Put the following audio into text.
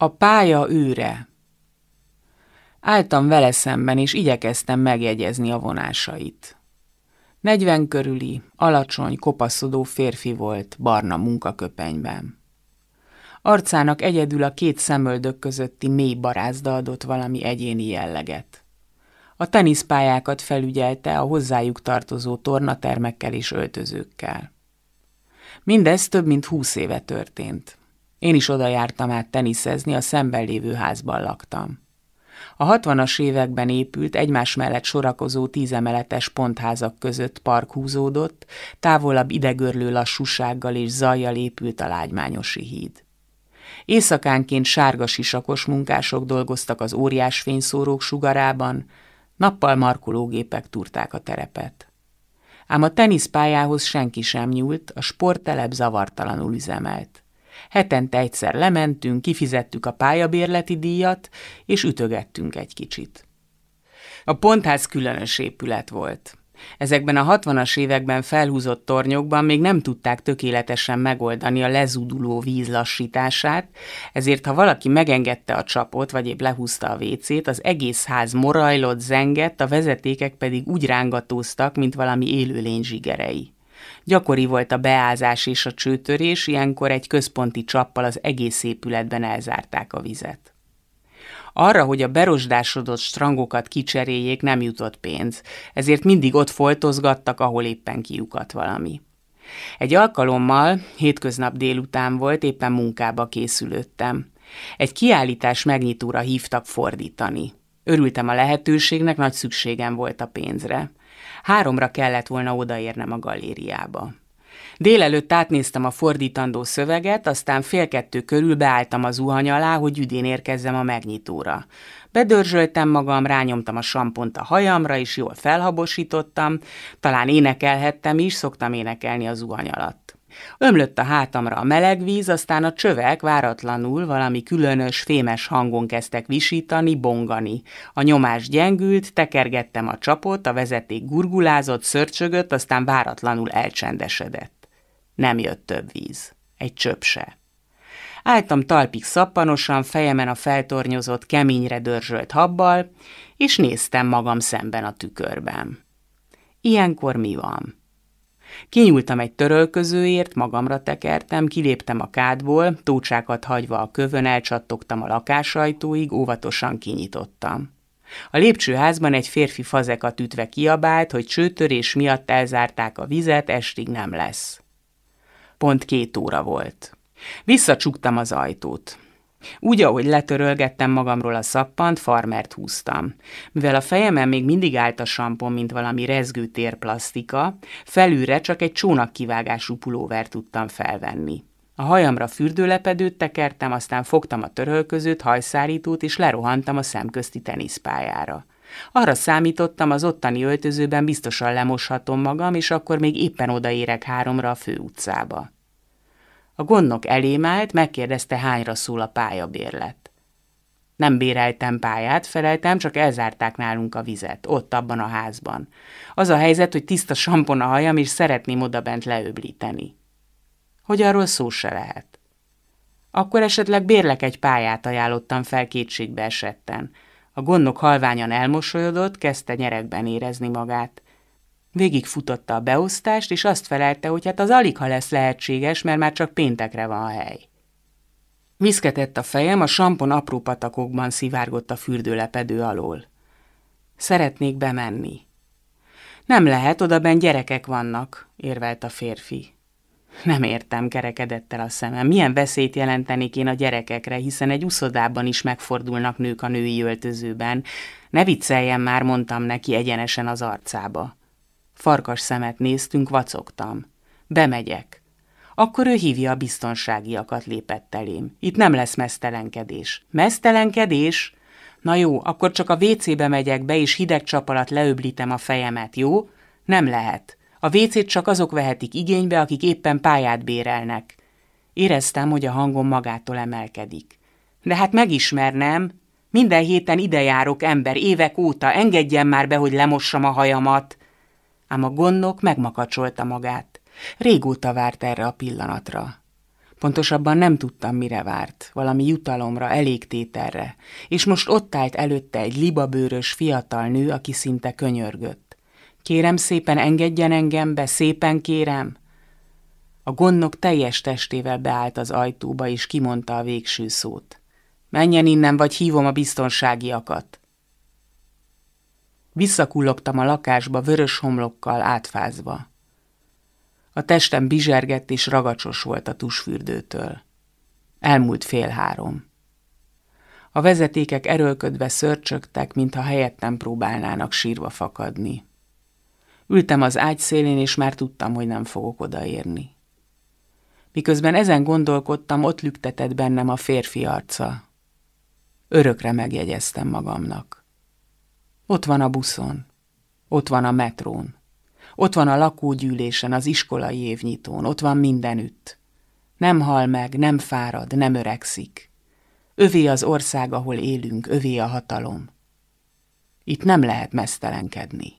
A pálya őre. Álltam vele szemben, és igyekeztem megjegyezni a vonásait. Negyven körüli, alacsony, kopaszodó férfi volt, barna munkaköpenyben. Arcának egyedül a két szemöldök közötti mély barázda adott valami egyéni jelleget. A teniszpályákat felügyelte a hozzájuk tartozó tornatermekkel és öltözőkkel. Mindez több mint húsz éve történt. Én is oda jártam át teniszezni, a szemben lévő házban laktam. A hatvanas években épült, egymás mellett sorakozó tízemeletes pontházak között park húzódott, távolabb idegörlő lassúsággal és zajjal épült a lágymányosi híd. Éjszakánként sárga sisakos munkások dolgoztak az óriás fényszórók sugarában, nappal markológépek turták a terepet. Ám a teniszpályához senki sem nyúlt, a sporttelep zavartalanul üzemelt. Hetente egyszer lementünk, kifizettük a pályabérleti díjat, és ütögettünk egy kicsit. A pontház különös épület volt. Ezekben a hatvanas években felhúzott tornyokban még nem tudták tökéletesen megoldani a lezuduló víz lassítását, ezért ha valaki megengedte a csapot, vagy épp lehúzta a vécét, az egész ház morajlott, zengett, a vezetékek pedig úgy rángatóztak, mint valami élőlény zsigerei. Gyakori volt a beázás és a csőtörés, ilyenkor egy központi csappal az egész épületben elzárták a vizet. Arra, hogy a berosdásodott strangokat kicseréljék, nem jutott pénz, ezért mindig ott foltozgattak, ahol éppen kiukat valami. Egy alkalommal, hétköznap délután volt, éppen munkába készülöttem. Egy kiállítás megnyitóra hívtak fordítani. Örültem a lehetőségnek, nagy szükségem volt a pénzre. Háromra kellett volna odaérnem a galériába. Délelőtt átnéztem a fordítandó szöveget, aztán fél kettő körül beálltam az zuhany alá, hogy üdén érkezzem a megnyitóra. Bedörzsöltem magam, rányomtam a sampont a hajamra, és jól felhabosítottam, talán énekelhettem is, szoktam énekelni az zuhany alatt. Ömlött a hátamra a meleg víz, aztán a csövek váratlanul valami különös, fémes hangon kezdtek visítani, bongani. A nyomás gyengült, tekergettem a csapot, a vezeték gurgulázott, szörcsögött, aztán váratlanul elcsendesedett. Nem jött több víz. Egy csöp se. Álltam talpig szappanosan, fejemen a feltornyozott, keményre dörzsölt habbal, és néztem magam szemben a tükörben. Ilyenkor mi van? Kinyúltam egy törölközőért, magamra tekertem, kiléptem a kádból, tócsákat hagyva a kövön elcsattogtam a lakásajtóig, óvatosan kinyitottam. A lépcsőházban egy férfi fazekat ütve kiabált, hogy csőtörés miatt elzárták a vizet, estig nem lesz. Pont két óra volt. Visszacsuktam az ajtót. Úgy, ahogy letörölgettem magamról a szappant, farmert húztam. Mivel a fejemen még mindig állt a sampon, mint valami rezgő térplasztika, felülre csak egy csónakkivágású pulóver tudtam felvenni. A hajamra fürdőlepedőt tekertem, aztán fogtam a törölközőt, hajszárítót, és lerohantam a szemközti teniszpályára. Arra számítottam, az ottani öltözőben biztosan lemoshatom magam, és akkor még éppen odaérek háromra a főutcába. A gondnok elém állt, megkérdezte, hányra szól a pályabérlet. Nem béreltem pályát, feleltem, csak elzárták nálunk a vizet, ott abban a házban. Az a helyzet, hogy tiszta sampon a hajam, és szeretném odabent leöblíteni. Hogy arról szó se lehet. Akkor esetleg bérlek egy pályát ajánlottam fel kétségbe esetten. A gondnok halványan elmosolyodott, kezdte nyerekben érezni magát. Végig futotta a beosztást, és azt felelte, hogy hát az alig ha lesz lehetséges, mert már csak péntekre van a hely. Viszketett a fejem, a sampon apró patakokban szivárgott a fürdőlepedő alól. Szeretnék bemenni. Nem lehet, odaben gyerekek vannak, érvelt a férfi. Nem értem, kerekedett el a szemem. Milyen veszélyt jelentenék én a gyerekekre, hiszen egy uszodában is megfordulnak nők a női öltözőben. Ne vicceljen már, mondtam neki egyenesen az arcába. Farkas szemet néztünk, vacogtam. Bemegyek. Akkor ő hívja a biztonságiakat, lépett elém. Itt nem lesz mesztelenkedés. Mesztelenkedés? Na jó, akkor csak a WC-be megyek be, és hideg csap alatt leöblítem a fejemet, jó? Nem lehet. A WC-t csak azok vehetik igénybe, akik éppen pályát bérelnek. Éreztem, hogy a hangom magától emelkedik. De hát megismernem. Minden héten ide járok ember, évek óta, engedjen már be, hogy lemossam a hajamat. Ám a gondnok megmakacsolta magát. Régóta várt erre a pillanatra. Pontosabban nem tudtam, mire várt, valami jutalomra, elégtételre, és most ott állt előtte egy libabőrös fiatal nő, aki szinte könyörgött. Kérem szépen, engedjen engem be, szépen kérem! A gondnok teljes testével beállt az ajtóba, és kimondta a végső szót. Menjen innen, vagy hívom a biztonságiakat. Visszakullogtam a lakásba vörös homlokkal átfázva. A testem bizsergett és ragacsos volt a tusfürdőtől. Elmúlt fél három. A vezetékek erőlködve szörcsögtek, mintha helyettem próbálnának sírva fakadni. Ültem az ágy szélén, és már tudtam, hogy nem fogok odaérni. Miközben ezen gondolkodtam, ott lüktetett bennem a férfi arca. Örökre megjegyeztem magamnak. Ott van a buszon, ott van a metrón, ott van a lakógyűlésen, az iskolai évnyitón, ott van mindenütt. Nem hal meg, nem fárad, nem öregszik. Övé az ország, ahol élünk, övé a hatalom. Itt nem lehet mesztelenkedni.